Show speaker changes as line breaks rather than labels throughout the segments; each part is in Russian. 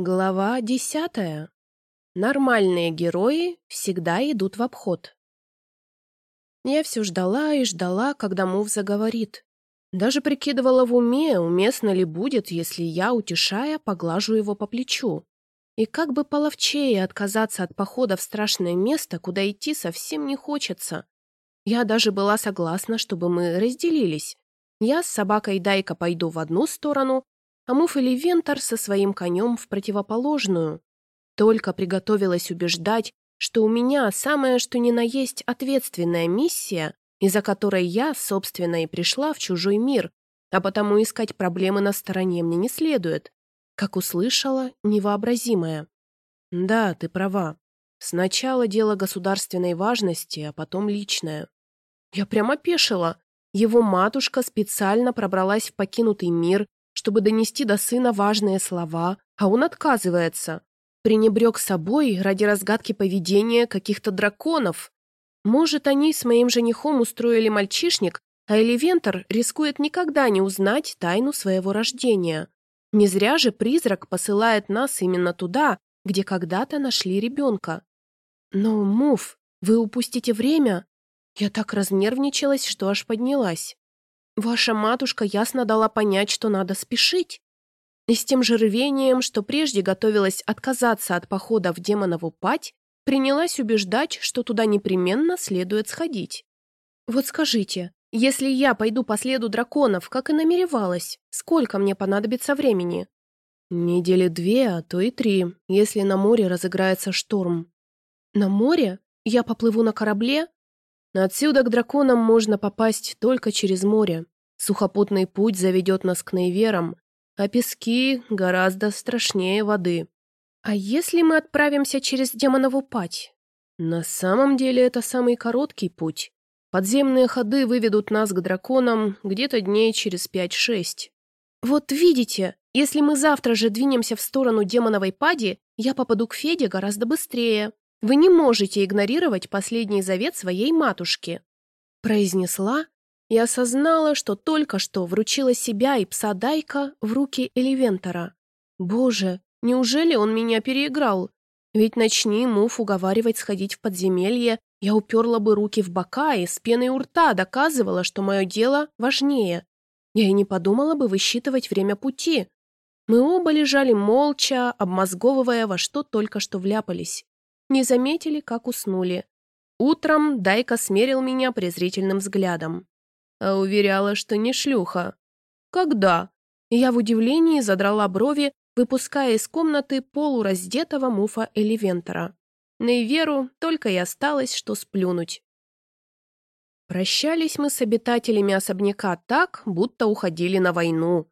Глава десятая. Нормальные герои всегда идут в обход. Я все ждала и ждала, когда Мув заговорит. Даже прикидывала в уме, уместно ли будет, если я, утешая, поглажу его по плечу. И как бы половчее отказаться от похода в страшное место, куда идти совсем не хочется. Я даже была согласна, чтобы мы разделились. Я с собакой Дайка пойду в одну сторону, а Муф или Вентор со своим конем в противоположную. Только приготовилась убеждать, что у меня самое что ни на есть ответственная миссия, из-за которой я, собственно, и пришла в чужой мир, а потому искать проблемы на стороне мне не следует. Как услышала, невообразимое. Да, ты права. Сначала дело государственной важности, а потом личное. Я прямо пешила. Его матушка специально пробралась в покинутый мир, чтобы донести до сына важные слова, а он отказывается. Пренебрег собой ради разгадки поведения каких-то драконов. Может, они с моим женихом устроили мальчишник, а Эливентор рискует никогда не узнать тайну своего рождения. Не зря же призрак посылает нас именно туда, где когда-то нашли ребенка. Но, Муф, вы упустите время. Я так разнервничалась, что аж поднялась. Ваша матушка ясно дала понять, что надо спешить. И с тем же рвением, что прежде готовилась отказаться от похода в демонову пать, принялась убеждать, что туда непременно следует сходить. Вот скажите, если я пойду по следу драконов, как и намеревалась, сколько мне понадобится времени? Недели две, а то и три, если на море разыграется шторм. На море? Я поплыву на корабле? Отсюда к драконам можно попасть только через море. Сухопутный путь заведет нас к Нейверам, а пески гораздо страшнее воды. А если мы отправимся через демонову пать? На самом деле это самый короткий путь. Подземные ходы выведут нас к драконам где-то дней через пять-шесть. Вот видите, если мы завтра же двинемся в сторону демоновой пади, я попаду к Феде гораздо быстрее. Вы не можете игнорировать последний завет своей матушки», произнесла и осознала, что только что вручила себя и пса Дайка в руки Эливентора. «Боже, неужели он меня переиграл? Ведь начни Муф уговаривать сходить в подземелье, я уперла бы руки в бока и с пеной у рта доказывала, что мое дело важнее. Я и не подумала бы высчитывать время пути. Мы оба лежали молча, обмозговывая, во что только что вляпались не заметили, как уснули. Утром Дайка смерил меня презрительным взглядом. А уверяла, что не шлюха. Когда? Я в удивлении задрала брови, выпуская из комнаты полураздетого муфа Эливентора. На Иверу только и осталось, что сплюнуть. Прощались мы с обитателями особняка так, будто уходили на войну.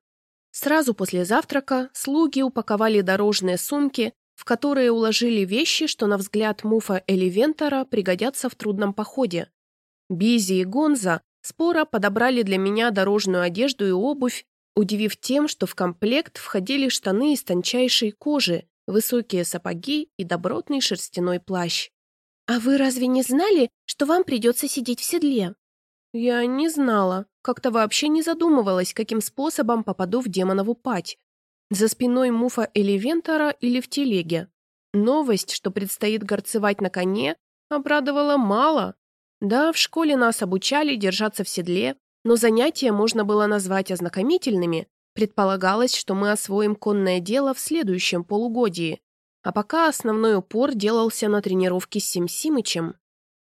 Сразу после завтрака слуги упаковали дорожные сумки в которые уложили вещи, что, на взгляд Муфа Эливентора, пригодятся в трудном походе. Бизи и Гонза споро подобрали для меня дорожную одежду и обувь, удивив тем, что в комплект входили штаны из тончайшей кожи, высокие сапоги и добротный шерстяной плащ. «А вы разве не знали, что вам придется сидеть в седле?» «Я не знала. Как-то вообще не задумывалась, каким способом попаду в демонову пать. За спиной Муфа Эливентора или в телеге. Новость, что предстоит горцевать на коне, обрадовала мало. Да, в школе нас обучали держаться в седле, но занятия можно было назвать ознакомительными. Предполагалось, что мы освоим конное дело в следующем полугодии. А пока основной упор делался на тренировке с Сим Симычем.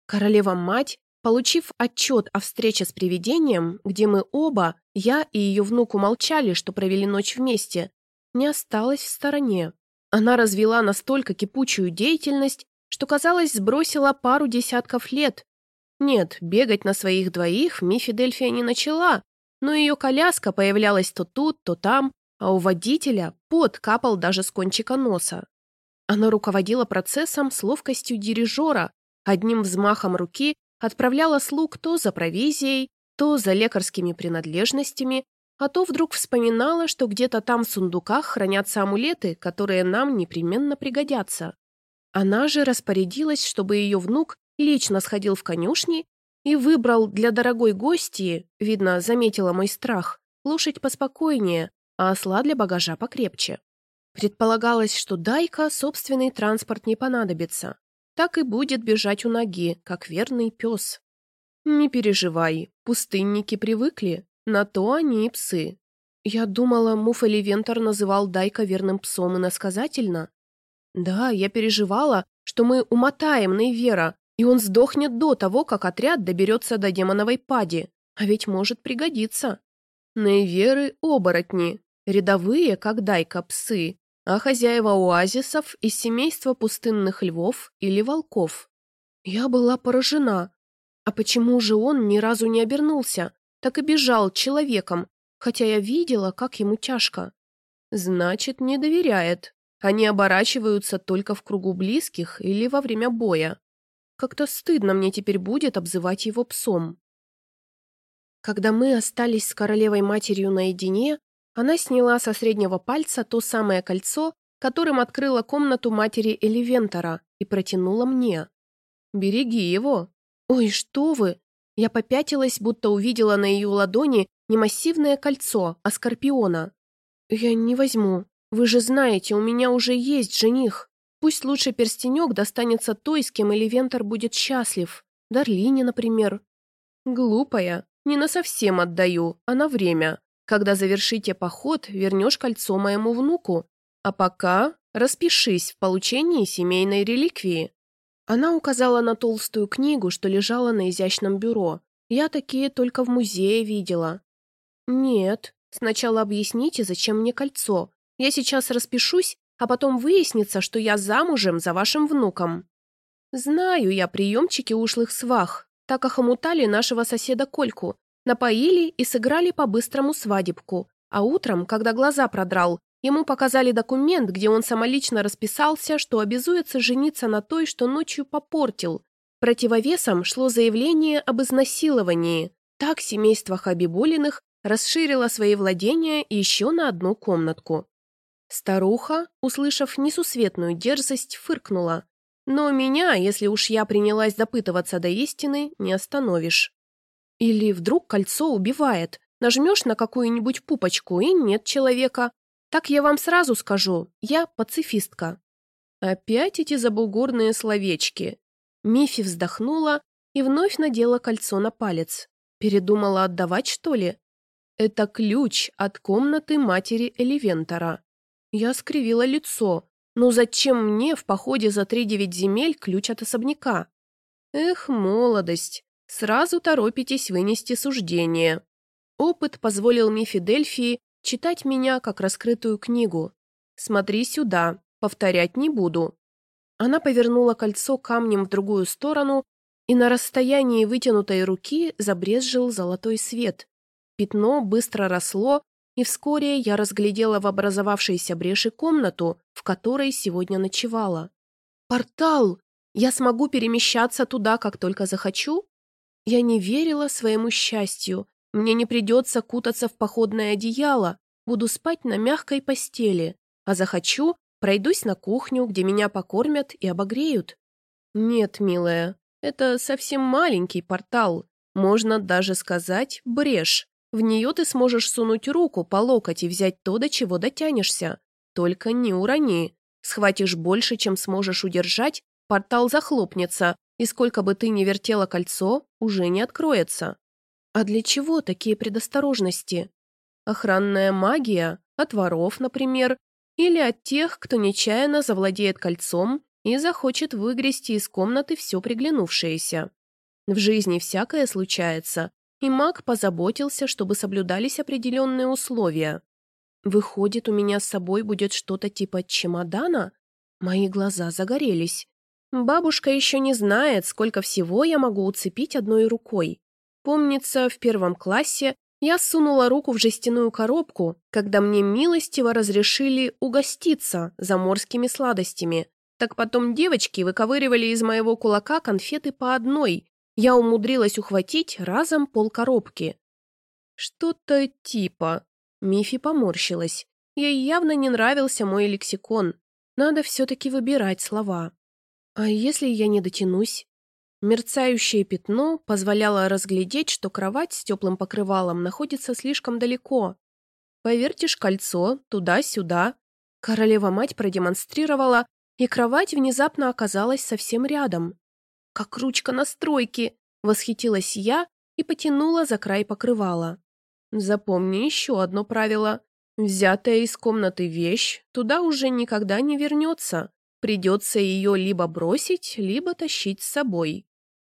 Королева-мать, получив отчет о встрече с привидением, где мы оба, я и ее внук умолчали, что провели ночь вместе, не осталась в стороне. Она развела настолько кипучую деятельность, что, казалось, сбросила пару десятков лет. Нет, бегать на своих двоих Мифи Дельфия не начала, но ее коляска появлялась то тут, то там, а у водителя пот капал даже с кончика носа. Она руководила процессом с ловкостью дирижера, одним взмахом руки отправляла слуг то за провизией, то за лекарскими принадлежностями, а то вдруг вспоминала, что где-то там в сундуках хранятся амулеты, которые нам непременно пригодятся. Она же распорядилась, чтобы ее внук лично сходил в конюшни и выбрал для дорогой гости, видно, заметила мой страх, лошадь поспокойнее, а осла для багажа покрепче. Предполагалось, что Дайка собственный транспорт не понадобится. Так и будет бежать у ноги, как верный пес. Не переживай, пустынники привыкли, на то они и псы. Я думала, Муфали Вентор называл Дайка верным псом иносказательно. Да, я переживала, что мы умотаем Нейвера, и он сдохнет до того, как отряд доберется до демоновой пади. А ведь может пригодиться. Нейверы – оборотни, рядовые, как Дайка, псы, а хозяева оазисов из семейства пустынных львов или волков. Я была поражена. А почему же он ни разу не обернулся, так и бежал человеком, хотя я видела, как ему тяжко? Значит, не доверяет. Они оборачиваются только в кругу близких или во время боя. Как-то стыдно мне теперь будет обзывать его псом. Когда мы остались с королевой-матерью наедине, она сняла со среднего пальца то самое кольцо, которым открыла комнату матери Эливентора, и протянула мне. «Береги его». «Ой, что вы!» Я попятилась, будто увидела на ее ладони не массивное кольцо, а скорпиона. «Я не возьму. Вы же знаете, у меня уже есть жених. Пусть лучше перстенек достанется той, с кем Эливентор будет счастлив. Дарлине, например». «Глупая. Не на совсем отдаю, а на время. Когда завершите поход, вернешь кольцо моему внуку. А пока распишись в получении семейной реликвии». Она указала на толстую книгу, что лежала на изящном бюро. Я такие только в музее видела. «Нет, сначала объясните, зачем мне кольцо. Я сейчас распишусь, а потом выяснится, что я замужем за вашим внуком». «Знаю я приемчики ушлых свах. Так охомутали нашего соседа Кольку. Напоили и сыграли по-быстрому свадебку, а утром, когда глаза продрал, ему показали документ, где он самолично расписался, что обязуется жениться на той, что ночью попортил. Противовесом шло заявление об изнасиловании. Так семейство Хабибулиных расширило свои владения еще на одну комнатку. Старуха, услышав несусветную дерзость, фыркнула. Но меня, если уж я принялась допытываться до истины, не остановишь. Или вдруг кольцо убивает. Нажмешь на какую-нибудь пупочку, и нет человека. Так я вам сразу скажу, я пацифистка. Опять эти забугорные словечки. Мифи вздохнула и вновь надела кольцо на палец. Передумала отдавать, что ли? Это ключ от комнаты матери Эливентора. Я скривила лицо. Ну зачем мне в походе за три девять земель ключ от особняка? Эх, молодость. Сразу торопитесь вынести суждение. Опыт позволил Мифи Дельфии читать меня как раскрытую книгу. Смотри сюда, повторять не буду. Она повернула кольцо камнем в другую сторону, и на расстоянии вытянутой руки забрезжил золотой свет. Пятно быстро росло, и вскоре я разглядела в образовавшейся бреши комнату, в которой сегодня ночевала. «Портал! Я смогу перемещаться туда, как только захочу?» Я не верила своему счастью. Мне не придется кутаться в походное одеяло, буду спать на мягкой постели, а захочу, пройдусь на кухню, где меня покормят и обогреют. Нет, милая, это совсем маленький портал, можно даже сказать брешь. В нее ты сможешь сунуть руку по локоть и взять то, до чего дотянешься. Только не урони. Схватишь больше, чем сможешь удержать, портал захлопнется, и сколько бы ты ни вертела кольцо, уже не откроется. А для чего такие предосторожности? Охранная магия, от воров, например, или от тех, кто нечаянно завладеет кольцом и захочет выгрести из комнаты все приглянувшееся. В жизни всякое случается, и маг позаботился, чтобы соблюдались определенные условия. Выходит, у меня с собой будет что-то типа чемодана? Мои глаза загорелись. Бабушка еще не знает, сколько всего я могу уцепить одной рукой. Помнится, в первом классе я сунула руку в жестяную коробку, когда мне милостиво разрешили угоститься заморскими сладостями. Так потом девочки выковыривали из моего кулака конфеты по одной. Я умудрилась ухватить разом полкоробки. Что-то типа. Мифи поморщилась. Ей явно не нравился мой лексикон. Надо все-таки выбирать слова. А если я не дотянусь? Мерцающее пятно позволяло разглядеть, что кровать с теплым покрывалом находится слишком далеко. Повертишь кольцо туда-сюда. Королева-мать продемонстрировала, и кровать внезапно оказалась совсем рядом. «Как ручка настройки!» — восхитилась я и потянула за край покрывала. «Запомни еще одно правило. Взятая из комнаты вещь туда уже никогда не вернется. Придется ее либо бросить, либо тащить с собой».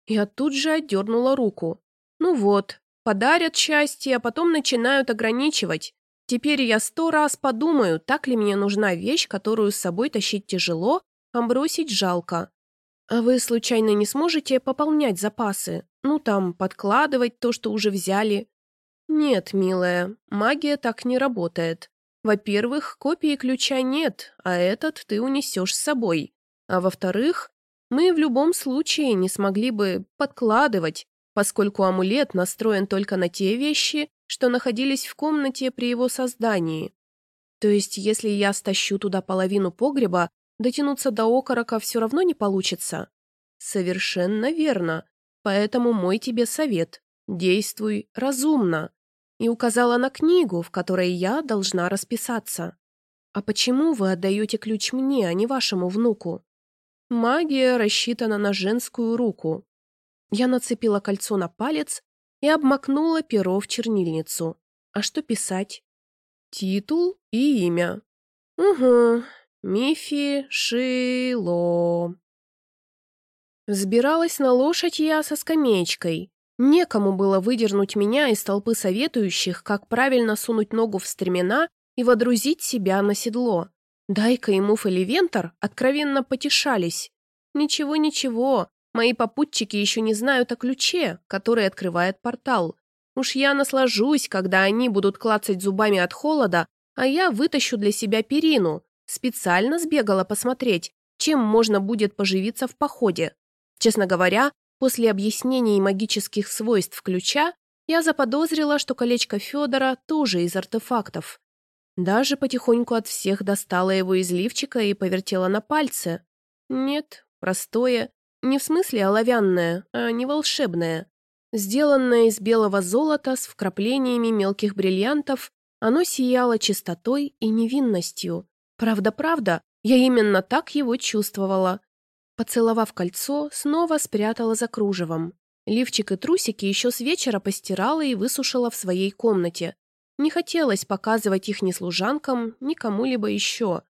Я тут же отдернула руку. «Ну вот, подарят счастье, а потом начинают ограничивать. Теперь я сто раз подумаю, так ли мне нужна вещь, которую с собой тащить тяжело, а бросить жалко. А вы случайно не сможете пополнять запасы? Ну там, подкладывать то, что уже взяли? Нет, милая, магия так не работает. Во-первых, копии ключа нет, а этот ты унесешь с собой. А во-вторых, мы в любом случае не смогли бы подкладывать, поскольку амулет настроен только на те вещи, что находились в комнате при его создании. То есть, если я стащу туда половину погреба, дотянуться до окорока все равно не получится? Совершенно верно. Поэтому мой тебе совет. Действуй разумно. И указала на книгу, в которой я должна расписаться. А почему вы отдаете ключ мне, а не вашему внуку? Магия рассчитана на женскую руку. Я нацепила кольцо на палец и обмакнула перо в чернильницу. А что писать? Титул и имя. Угу, Мифи Шило. Взбиралась на лошадь я со скамеечкой. Некому было выдернуть меня из толпы советующих, как правильно сунуть ногу в стремена и водрузить себя на седло. Дайка и Муф Вентор откровенно потешались. Ничего-ничего, Мои попутчики еще не знают о ключе, который открывает портал. Уж я наслажусь, когда они будут клацать зубами от холода, а я вытащу для себя перину. Специально сбегала посмотреть, чем можно будет поживиться в походе. Честно говоря, после объяснений магических свойств ключа, я заподозрила, что колечко Федора тоже из артефактов. Даже потихоньку от всех достала его из лифчика и повертела на пальце. Нет, простое, не в смысле оловянное, а не волшебное. Сделанное из белого золота с вкраплениями мелких бриллиантов, оно сияло чистотой и невинностью. Правда-правда, я именно так его чувствовала. Поцеловав кольцо, снова спрятала за кружевом. Лифчик и трусики еще с вечера постирала и высушила в своей комнате. Не хотелось показывать их ни служанкам, ни кому-либо еще.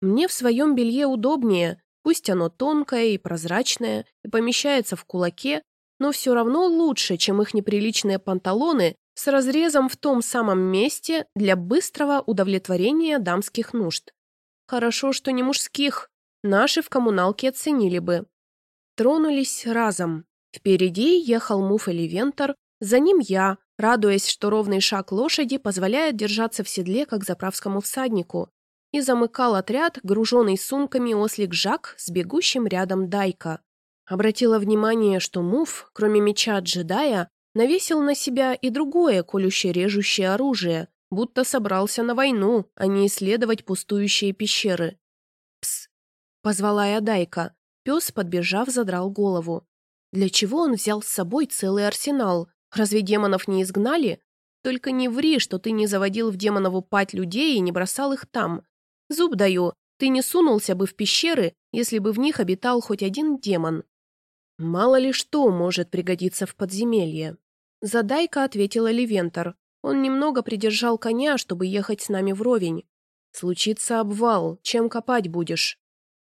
Мне в своем белье удобнее, Пусть оно тонкое и прозрачное, и помещается в кулаке, но все равно лучше, чем их неприличные панталоны с разрезом в том самом месте для быстрого удовлетворения дамских нужд. Хорошо, что не мужских, наши в коммуналке оценили бы. Тронулись разом. Впереди ехал Муф Вентор, за ним я, радуясь, что ровный шаг лошади позволяет держаться в седле, как заправскому всаднику, и замыкал отряд, груженный сумками ослик Жак с бегущим рядом Дайка. Обратила внимание, что Муф, кроме меча джедая, навесил на себя и другое колюще-режущее оружие, будто собрался на войну, а не исследовать пустующие пещеры. «Пс!» — позвала я Дайка. Пес, подбежав, задрал голову. «Для чего он взял с собой целый арсенал? Разве демонов не изгнали? Только не ври, что ты не заводил в демонову пать людей и не бросал их там. Зуб даю, ты не сунулся бы в пещеры, если бы в них обитал хоть один демон. Мало ли что может пригодиться в подземелье. Задайка ответила Левентор. Он немного придержал коня, чтобы ехать с нами вровень. Случится обвал, чем копать будешь?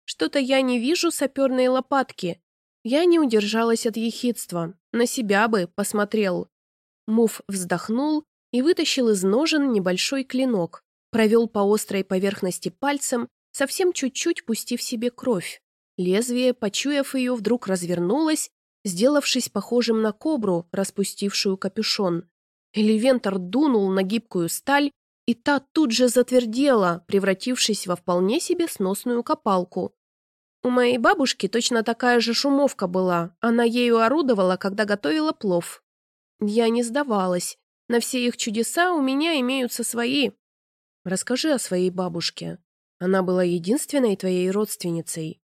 Что-то я не вижу саперные лопатки. Я не удержалась от ехидства. На себя бы посмотрел. Муф вздохнул и вытащил из ножен небольшой клинок провел по острой поверхности пальцем, совсем чуть-чуть пустив себе кровь. Лезвие, почуяв ее, вдруг развернулось, сделавшись похожим на кобру, распустившую капюшон. Элевентор дунул на гибкую сталь, и та тут же затвердела, превратившись во вполне себе сносную копалку. У моей бабушки точно такая же шумовка была, она ею орудовала, когда готовила плов. Я не сдавалась. На все их чудеса у меня имеются свои, Расскажи о своей бабушке. Она была единственной твоей родственницей».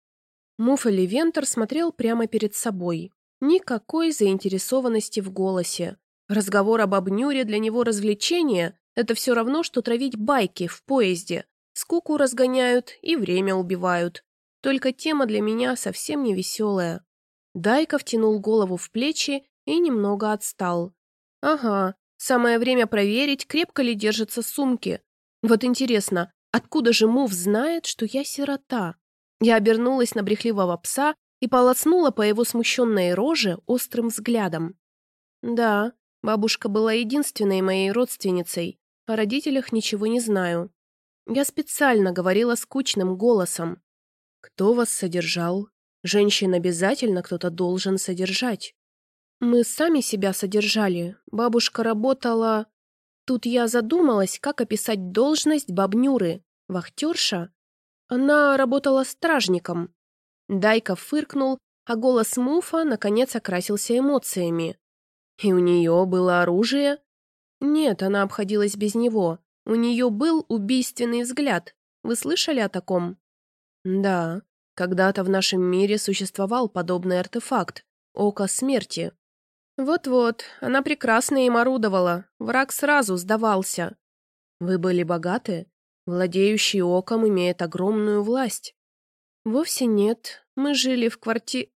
Муфали Вентер смотрел прямо перед собой. Никакой заинтересованности в голосе. Разговор об обнюре для него развлечение – это все равно, что травить байки в поезде. скуку разгоняют и время убивают. Только тема для меня совсем не веселая. Дайка втянул голову в плечи и немного отстал. Ага, самое время проверить, крепко ли держатся сумки. Вот интересно, откуда же Мув знает, что я сирота? Я обернулась на брехливого пса и полоснула по его смущенной роже острым взглядом. Да, бабушка была единственной моей родственницей, о родителях ничего не знаю. Я специально говорила скучным голосом. «Кто вас содержал? Женщин обязательно кто-то должен содержать». Мы сами себя содержали. Бабушка работала... Тут я задумалась, как описать должность бабнюры. Вахтерша? Она работала стражником. Дайка фыркнул, а голос Муфа наконец окрасился эмоциями. И у нее было оружие? Нет, она обходилась без него. У нее был убийственный взгляд. Вы слышали о таком? Да, когда-то в нашем мире существовал подобный артефакт — Око Смерти. Вот-вот, она прекрасно им орудовала, враг сразу сдавался. Вы были богаты? Владеющий Оком имеет огромную власть. Вовсе нет, мы жили в кварти...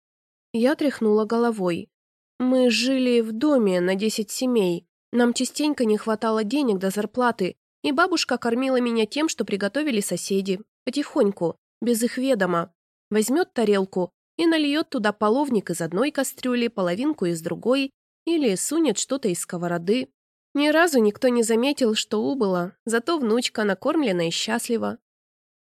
Я тряхнула головой. Мы жили в доме на десять семей. Нам частенько не хватало денег до зарплаты, и бабушка кормила меня тем, что приготовили соседи. Потихоньку, без их ведома. Возьмет тарелку и нальет туда половник из одной кастрюли, половинку из другой, или сунет что-то из сковороды. Ни разу никто не заметил, что убыло, зато внучка накормлена и счастлива.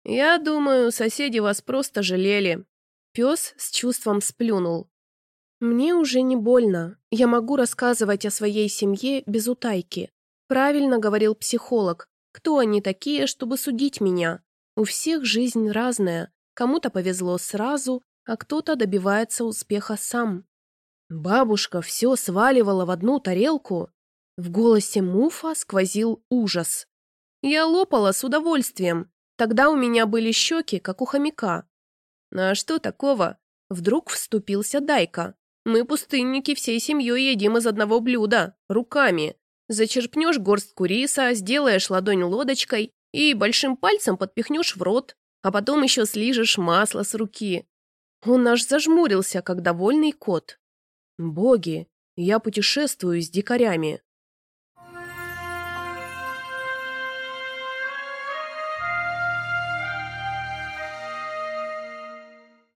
«Я думаю, соседи вас просто жалели». Пес с чувством сплюнул. «Мне уже не больно. Я могу рассказывать о своей семье без утайки. Правильно говорил психолог. Кто они такие, чтобы судить меня? У всех жизнь разная. Кому-то повезло сразу, а кто-то добивается успеха сам. Бабушка все сваливала в одну тарелку. В голосе Муфа сквозил ужас. Я лопала с удовольствием. Тогда у меня были щеки, как у хомяка. А что такого? Вдруг вступился Дайка. Мы, пустынники, всей семьей едим из одного блюда, руками. Зачерпнешь горстку риса, сделаешь ладонь лодочкой и большим пальцем подпихнешь в рот, а потом еще слижешь масло с руки. Он аж зажмурился, как довольный кот. «Боги, я путешествую с дикарями.